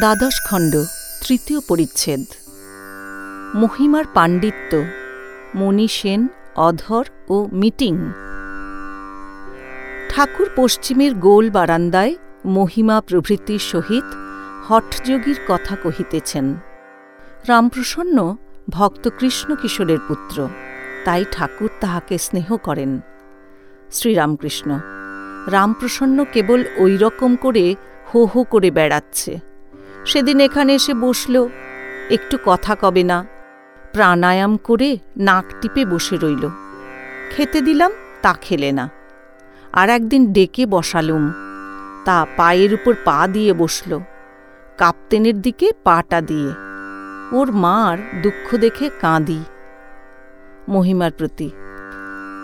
দ্বাদশ খণ্ড, তৃতীয় পরিচ্ছেদ। মহিমার পাণ্ডিত্য, মণি সেন, অধর ও মিটিং। ঠাকুর পশ্চিমের গোল বারান্দায় মহিমা প্রভৃতির সহিত হঠযোগীর কথা কহিতেছেন। রামপ্রসন্ন ভক্ত কৃষ্ণ কিশোরের পুত্র, তাই ঠাকুর তাহাকে স্নেহ করেন। শ্রীরামকৃষ্ণ, রামপ্রসন্ন কেবল ওই রকম করে হো হো করে বেড়াচ্ছে। সেদিন এখানে এসে বসল। একটু কথা কবে না। প্রাণায়াম করে নাক টিপে বসে রইল। খেতে দিলাম, তা খেলে না। আর একদিন ডেকে বসালুম। তা পায়ের উপর পা দিয়ে বসল। কাপ্তেনের দিকে পাটা দিয়ে। ওর মার দুঃখ দেখে কাঁদি। মহিমার প্রতি।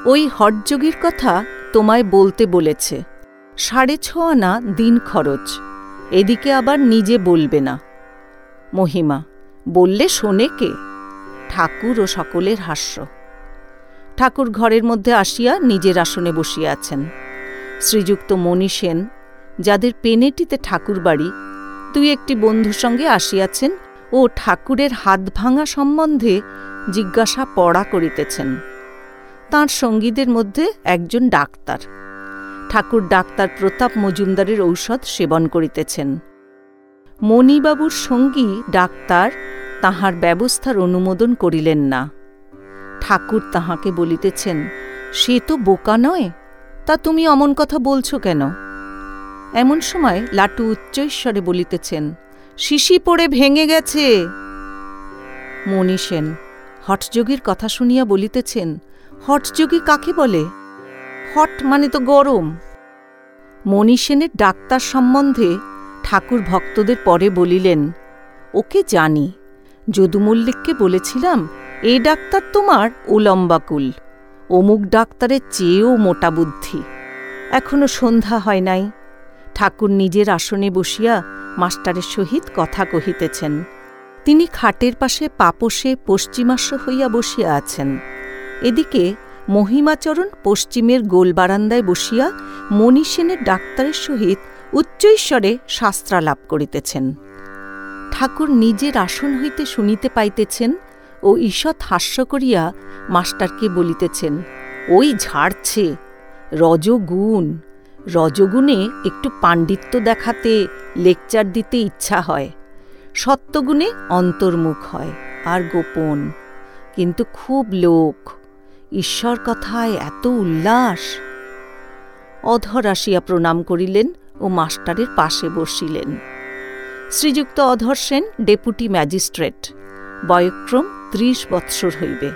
ওই হটযোগীর কথা তোমায় বলতে বলেছে। সাড়ে ছ আনা দিন খরচ। এদিকে আবার নিজে বলবে না। মহিমা, বললে শোনে কে? ঠাকুর ও সকলের হাস্য। ঠাকুর ঘরের মধ্যে আসিয়া নিজের আসনে বসিয়া আছেন। শ্রীযুক্ত মণি সেন, যাদের পেনেটিতে ঠাকুর বাড়ি দুই একটি বন্ধুর সঙ্গে আসিয়াছেন ও ঠাকুরের হাত ভাঙা সম্বন্ধে জিজ্ঞাসা পড়া করিতেছেন। তাঁর সঙ্গীদের মধ্যে একজন ডাক্তার। ঠাকুর ডাক্তার প্রতাপ মজুমদারের ঔষধ সেবন করিতেছেন। মণিবাবুর সঙ্গী ডাক্তার তাহার ব্যবস্থার অনুমোদন করিলেন না। ঠাকুর তাহাকে বলিতেছেন, সে তো বোকা নয়, তা তুমি অমন কথা বলছ কেন? এমন সময় লাটু উচ্চৈশ্বরে বলিতেছেন, শিশি পড়ে ভেঙে গেছে। মণি সেন হটযোগীর কথা শুনিয়া বলিতেছেন হটযোগী কাকে বলে? হট মানে তো গরম। মণি সেনের ডাক্তার সম্বন্ধে ঠাকুর ভক্তদের পরে বলিলেন, ওকে জানি যদু মল্লিককে বলেছিলাম, এ ডাক্তার তোমার উলম্বাকুল, অমুক ডাক্তারের চেয়েও মোটা বুদ্ধি। এখনও সন্ধ্যা হয় নাই। ঠাকুর নিজের আসনে বসিয়া মাস্টারের সহিত কথা কহিতেছেন। তিনি খাটের পাশে পাপসে পশ্চিমাস্য হইয়া বসিয়া আছেন। এদিকে মহিমাচরণ পশ্চিমের গোল বারান্দায় বসিয়া মণি সেনের ডাক্তারের সহিত উচ্চৈশ্বরে শাস্ত্রালাপ করিতেছেন। ঠাকুর নিজের আসন হইতে শুনিতে পাইতেছেন ও ঈষৎ হাস্য করিয়া মাস্টারকে বলিতেছেন, ওই ঝাড়ছে, রজগুণ, রজগুণে একটু পাণ্ডিত্য দেখাতে লেকচার দিতে ইচ্ছা হয়, সত্যগুণে অন্তর্মুখ হয়, আর গোপন, কিন্তু খুব লোক। ঈশ্বর কথায় এত উল্লাস। অধর আসিয়া প্রণাম করিলেন ও মাস্টারের পাশে বসিলেন। Shriyukta Adhar Sen deputy magistrate. বয়ক্রম ত্রিশ বৎসর হইবে।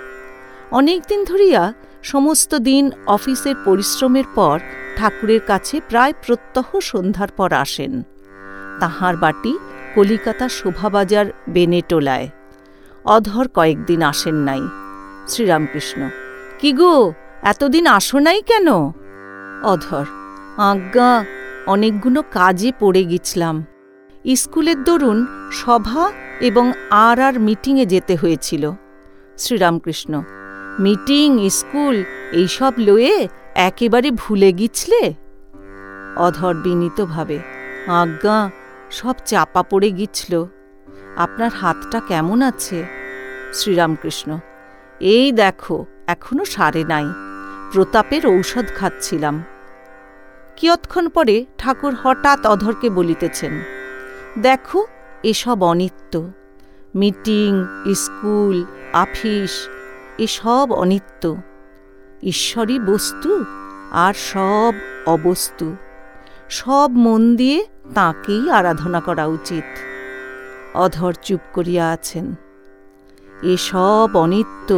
অনেকদিন ধরিয়া সমস্ত দিন অফিসের পরিশ্রমের পর ঠাকুরের কাছে প্রায় প্রত্যহ সন্ধ্যার পর আসেন। তাহার বাটি কলিকাতা শোভাবাজার বেনেটোলায়। অধর কয়েকদিন আসেন নাই। শ্রীরামকৃষ্ণ কি গো? এতদিন আসো নাই কেন? অধর, আজ্ঞা অনেকগুলো কাজে পড়ে গেছিলাম। স্কুলের দরুন সভা এবং আর আর মিটিংয়ে যেতে হয়েছিল। শ্রীরামকৃষ্ণ, মিটিং, স্কুল, এইসব লয়ে একেবারে ভুলে গিছলে অধর বিনীতভাবে, আজ্ঞা, সব চাপা পড়ে গিছল আপনার হাতটা কেমন আছে? শ্রীরামকৃষ্ণ, এই দেখো এখনও সারে নাই। প্রতাপের ঔষধ খাচ্ছিলাম। কিয়ৎক্ষণ পরে ঠাকুর হঠাৎ অধরকে বলিতেছেন, দেখো, এসব অনিত্য। মিটিং, স্কুল আফিস এসব অনিত্য। ঈশ্বরী বস্তু আর সব অবস্তু। সব মন দিয়ে তাঁকেই আরাধনা করা উচিত। অধর চুপ করিয়া আছেন, এসব অনিত্য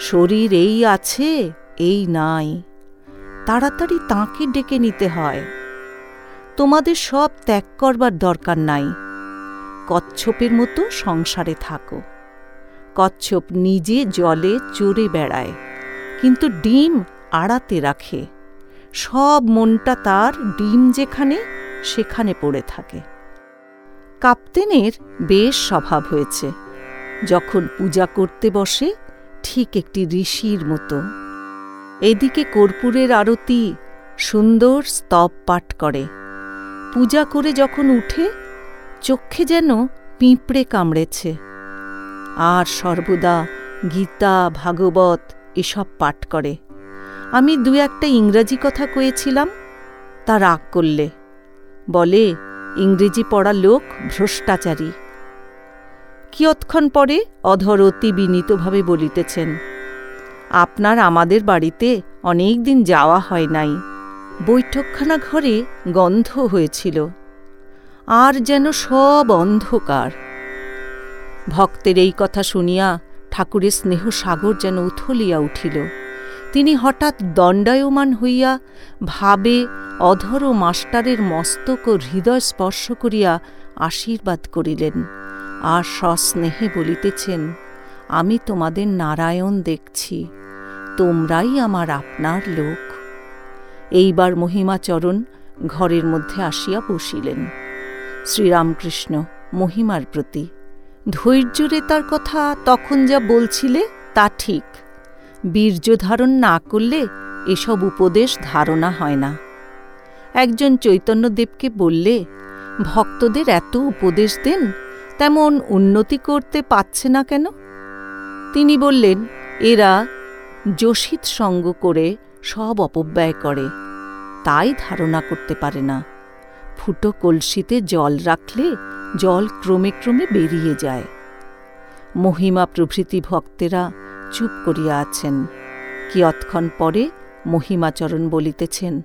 শরীর এই আছে, এই নাই। তাড়াতাড়ি তাঁকে ডেকে নিতে হয়। তোমাদের সব ত্যাগ করবার দরকার নাই। কচ্ছপের মতো সংসারে থাকো। কচ্ছপ নিজে জলে চড়ে বেড়ায়, কিন্তু ডিম আড়াতে রাখে। সব মনটা তার ডিম যেখানে, সেখানে পড়ে থাকে। কাপ্তেনের বেশ স্বভাব হয়েছে। যখন পূজা করতে বসে ঠিক একটি ঋষির মতো। এদিকে কর্পূরের আরতি সুন্দর স্তব পাঠ করে। পূজা করে যখন উঠে চক্ষে যেন পিঁপড়ে কামড়েছে। আর সর্বদা গীতা, ভাগবত এসব পাঠ করে। আমি দু একটা ইংরাজি কথা কয়েছিলাম, তা রাগ করলে। বলে, ইংরেজি পড়া লোক ভ্রষ্টাচারী। কিয়ৎক্ষণ পরে অধর অতি বিনীতভাবে বলিতেছেন, আপনার আমাদের বাড়িতে অনেক দিন যাওয়া হয় নাই। বৈঠকখানা ঘরে গন্ধ হয়েছিল। আর যেন সব অন্ধকার। ভক্তের এই কথা শুনিয়া ঠাকুরের স্নেহ সাগর যেন উথলিয়া উঠিল। তিনি হঠাৎ দণ্ডায়মান হইয়া ভাবে অধর মাস্টারের মস্তক ও হৃদয় স্পর্শ করিয়া আশীর্বাদ করিলেন। আর সস্নেহে বলিতেছেন, আমি তোমাদের নারায়ণ দেখছি, তোমরাই আমার আপনার লোক। এইবার মহিমাচরণ ঘরের মধ্যে আসিয়া বসিলেন। শ্রীরামকৃষ্ণ মহিমার প্রতি ধৈর্যরে তার কথা তখন যা বলছিলে তা ঠিক বীর্য ধারণ না করলে এসব উপদেশ ধারণা হয় না। একজন চৈতন্যদেবকে বললে, ভক্তদের এত উপদেশ দেন তেমন উন্নতি করতে পাচ্ছে না কেন? তিনি বললেন, এরা যোশিত সঙ্গ করে সব অপব্যয় করে, তাই ধারণা করতে পারে না। ফুটো কলসিতে জল রাখলে জল ক্রমে ক্রমে বেরিয়ে যায়। মহিমা প্রভৃতি ভক্তেরা চুপ করিয়া আছেন। কিয়ৎক্ষণ পরে মহিমাচরণ বলিতেছেন,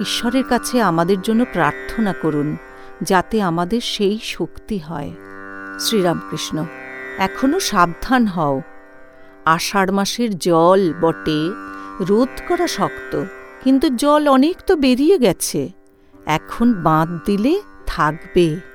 ঈশ্বরের কাছে আমাদের জন্য প্রার্থনা করুন, যাতে আমাদের সেই শক্তি হয়। শ্রীরামকৃষ্ণ, এখনও সাবধান হও। আষাঢ় মাসের জল বটে, রোধ করা শক্ত, কিন্তু জল অনেক তো বেরিয়ে গেছে। এখন বাঁধ দিলে থাকবে।